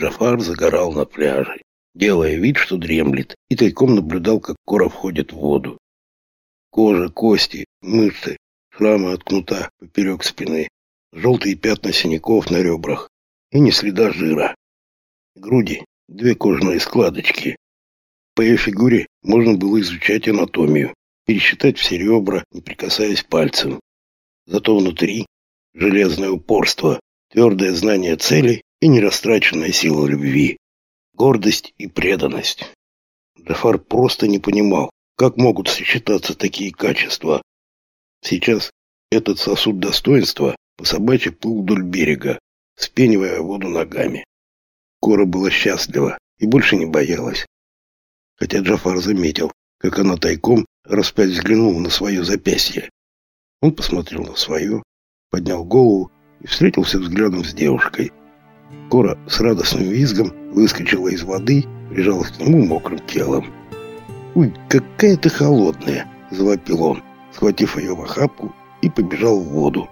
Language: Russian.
Джафар загорал на пляже, делая вид, что дремлет, и тайком наблюдал, как Кора входит в воду. Кожа, кости, мышцы, шрамы от кнута поперек спины, желтые пятна синяков на ребрах и не следа жира. Груди, две кожаные складочки. По ее фигуре можно было изучать анатомию, пересчитать все ребра, не прикасаясь пальцем. Зато внутри железное упорство, твердое знание цели и нерастраченная сила любви, гордость и преданность. Джафар просто не понимал, как могут сочетаться такие качества. Сейчас этот сосуд достоинства по собачьи плыл вдоль берега, спенивая воду ногами. Кора была счастлива и больше не боялась. Хотя Джафар заметил, как она тайком распять взглянула на свое запястье. Он посмотрел на свое, поднял голову и встретился взглядом с девушкой. Кора с радостным визгом выскочила из воды, прижалась к нему мокрым телом. «Ой, какая ты холодная!» – завопил он, схватив ее в охапку и побежал в воду.